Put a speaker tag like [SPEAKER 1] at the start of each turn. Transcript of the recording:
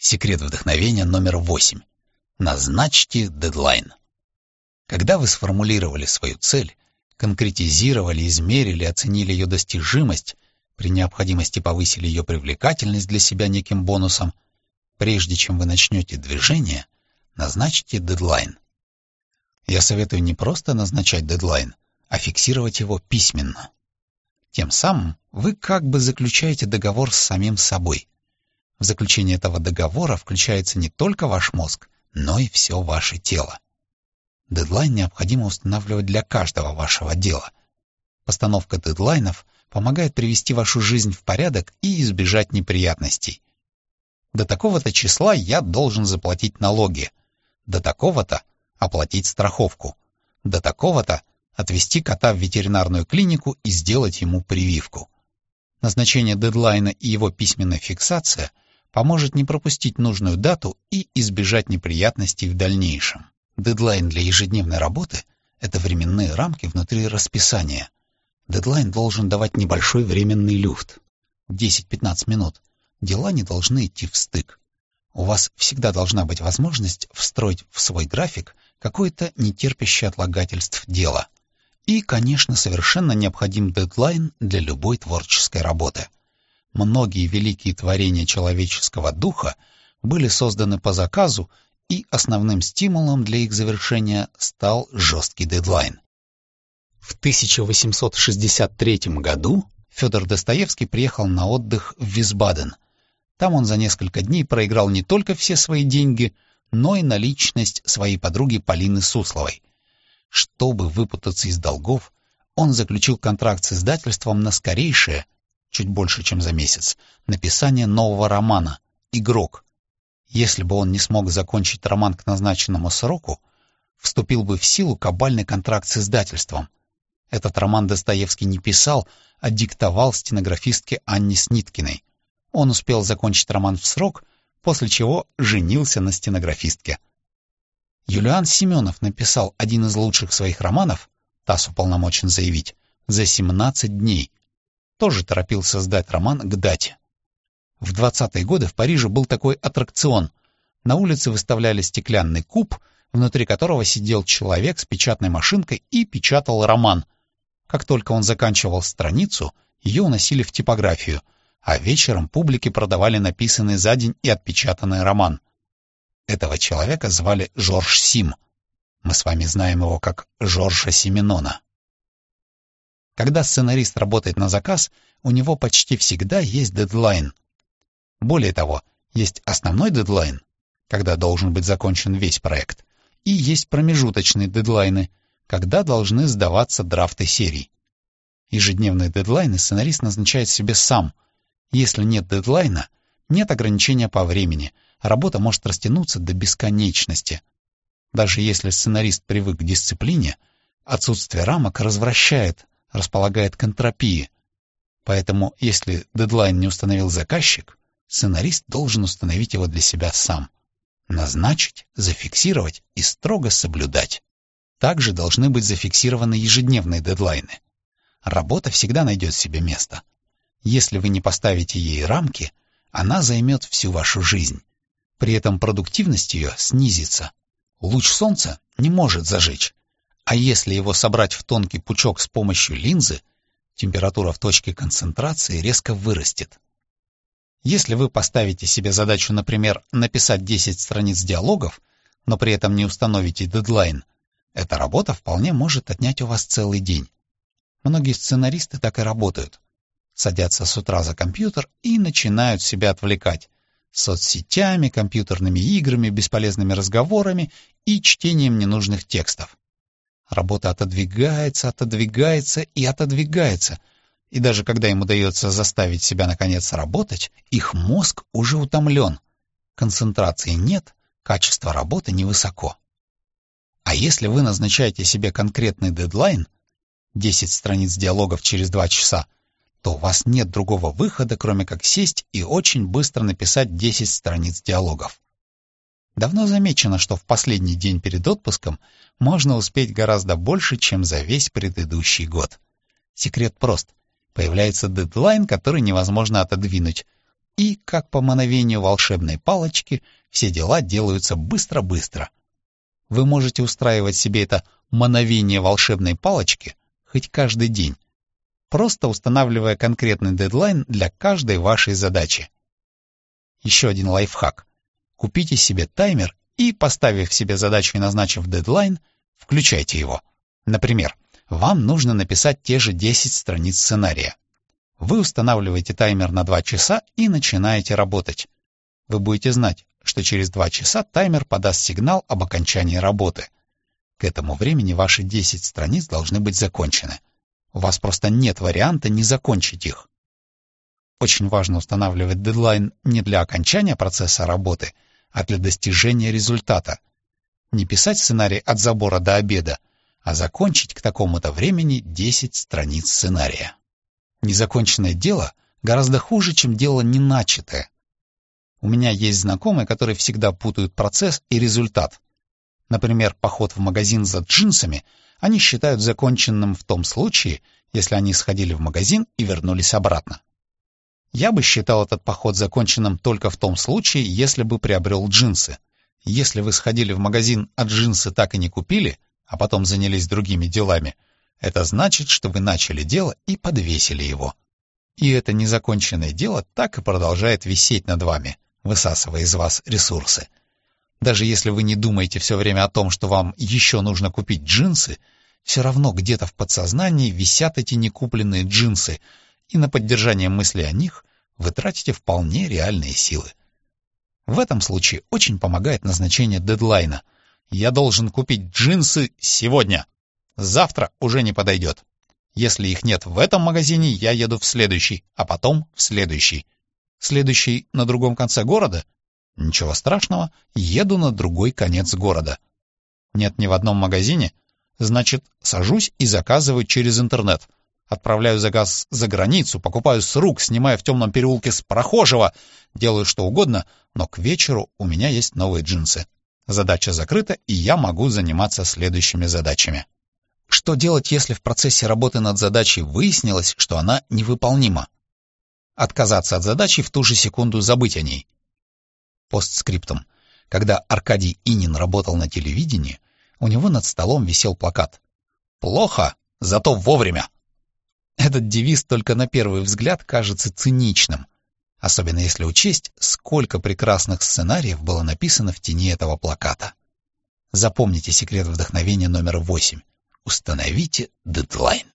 [SPEAKER 1] Секрет вдохновения номер восемь. Назначьте дедлайн. Когда вы сформулировали свою цель, конкретизировали, измерили, оценили ее достижимость, при необходимости повысили ее привлекательность для себя неким бонусом, прежде чем вы начнете движение, назначьте дедлайн. Я советую не просто назначать дедлайн, а фиксировать его письменно. Тем самым вы как бы заключаете договор с самим собой. В заключение этого договора включается не только ваш мозг, но и все ваше тело. Дедлайн необходимо устанавливать для каждого вашего дела. Постановка дедлайнов помогает привести вашу жизнь в порядок и избежать неприятностей. До такого-то числа я должен заплатить налоги. До такого-то оплатить страховку. До такого-то отвезти кота в ветеринарную клинику и сделать ему прививку. Назначение дедлайна и его письменная фиксация поможет не пропустить нужную дату и избежать неприятностей в дальнейшем. Дедлайн для ежедневной работы — это временные рамки внутри расписания. Дедлайн должен давать небольшой временный люфт — 10-15 минут. Дела не должны идти в стык. У вас всегда должна быть возможность встроить в свой график какое-то нетерпящее отлагательств дело. И, конечно, совершенно необходим дедлайн для любой творческой работы — многие великие творения человеческого духа были созданы по заказу, и основным стимулом для их завершения стал жесткий дедлайн. В 1863 году Федор Достоевский приехал на отдых в Висбаден. Там он за несколько дней проиграл не только все свои деньги, но и наличность своей подруги Полины Сусловой. Чтобы выпутаться из долгов, он заключил контракт с издательством на скорейшее – чуть больше, чем за месяц, написание нового романа «Игрок». Если бы он не смог закончить роман к назначенному сроку, вступил бы в силу кабальный контракт с издательством. Этот роман Достоевский не писал, а диктовал стенографистке Анне Сниткиной. Он успел закончить роман в срок, после чего женился на стенографистке. Юлиан Семенов написал один из лучших своих романов, ТАСС уполномочен заявить, за 17 дней, тоже торопился сдать роман к дате. В 20-е годы в Париже был такой аттракцион. На улице выставляли стеклянный куб, внутри которого сидел человек с печатной машинкой и печатал роман. Как только он заканчивал страницу, ее уносили в типографию, а вечером публике продавали написанный за день и отпечатанный роман. Этого человека звали Жорж Сим. Мы с вами знаем его как Жоржа Сименона. Когда сценарист работает на заказ, у него почти всегда есть дедлайн. Более того, есть основной дедлайн, когда должен быть закончен весь проект, и есть промежуточные дедлайны, когда должны сдаваться драфты серий. Ежедневные дедлайны сценарист назначает себе сам. Если нет дедлайна, нет ограничения по времени, работа может растянуться до бесконечности. Даже если сценарист привык к дисциплине, отсутствие рамок развращает располагает к энтропии. Поэтому, если дедлайн не установил заказчик, сценарист должен установить его для себя сам. Назначить, зафиксировать и строго соблюдать. Также должны быть зафиксированы ежедневные дедлайны. Работа всегда найдет себе место. Если вы не поставите ей рамки, она займет всю вашу жизнь. При этом продуктивность ее снизится. Луч солнца не может зажечь, а если его собрать в тонкий пучок с помощью линзы, температура в точке концентрации резко вырастет. Если вы поставите себе задачу, например, написать 10 страниц диалогов, но при этом не установите дедлайн, эта работа вполне может отнять у вас целый день. Многие сценаристы так и работают. Садятся с утра за компьютер и начинают себя отвлекать соцсетями, компьютерными играми, бесполезными разговорами и чтением ненужных текстов. Работа отодвигается, отодвигается и отодвигается. И даже когда им удается заставить себя наконец работать, их мозг уже утомлен. Концентрации нет, качество работы невысоко. А если вы назначаете себе конкретный дедлайн, 10 страниц диалогов через 2 часа, то у вас нет другого выхода, кроме как сесть и очень быстро написать 10 страниц диалогов. Давно замечено, что в последний день перед отпуском можно успеть гораздо больше, чем за весь предыдущий год. Секрет прост. Появляется дедлайн, который невозможно отодвинуть. и, как по мановению волшебной палочки, все дела делаются быстро-быстро. Вы можете устраивать себе это мановение волшебной палочки хоть каждый день, просто устанавливая конкретный дедлайн для каждой вашей задачи. Еще один лайфхак. Купите себе таймер и, поставив себе задачу и назначив дедлайн, включайте его. Например, вам нужно написать те же 10 страниц сценария. Вы устанавливаете таймер на 2 часа и начинаете работать. Вы будете знать, что через 2 часа таймер подаст сигнал об окончании работы. К этому времени ваши 10 страниц должны быть закончены. У вас просто нет варианта не закончить их. Очень важно устанавливать дедлайн не для окончания процесса работы, а для достижения результата. Не писать сценарий от забора до обеда, а закончить к такому-то времени 10 страниц сценария. Незаконченное дело гораздо хуже, чем дело не начатое. У меня есть знакомые, которые всегда путают процесс и результат. Например, поход в магазин за джинсами они считают законченным в том случае, если они сходили в магазин и вернулись обратно. Я бы считал этот поход законченным только в том случае, если бы приобрел джинсы. Если вы сходили в магазин, а джинсы так и не купили, а потом занялись другими делами, это значит, что вы начали дело и подвесили его. И это незаконченное дело так и продолжает висеть над вами, высасывая из вас ресурсы. Даже если вы не думаете все время о том, что вам еще нужно купить джинсы, все равно где-то в подсознании висят эти некупленные джинсы, и на поддержание мысли о них вы тратите вполне реальные силы. В этом случае очень помогает назначение дедлайна. Я должен купить джинсы сегодня. Завтра уже не подойдет. Если их нет в этом магазине, я еду в следующий, а потом в следующий. Следующий на другом конце города? Ничего страшного, еду на другой конец города. Нет ни в одном магазине? Значит, сажусь и заказываю через интернет. Отправляю заказ за границу, покупаю с рук, снимаю в темном переулке с прохожего, делаю что угодно, но к вечеру у меня есть новые джинсы. Задача закрыта, и я могу заниматься следующими задачами. Что делать, если в процессе работы над задачей выяснилось, что она невыполнима? Отказаться от задачи в ту же секунду забыть о ней. Постскриптум. Когда Аркадий Инин работал на телевидении, у него над столом висел плакат «Плохо, зато вовремя». Этот девиз только на первый взгляд кажется циничным, особенно если учесть, сколько прекрасных сценариев было написано в тени этого плаката. Запомните секрет вдохновения номер восемь. Установите дедлайн.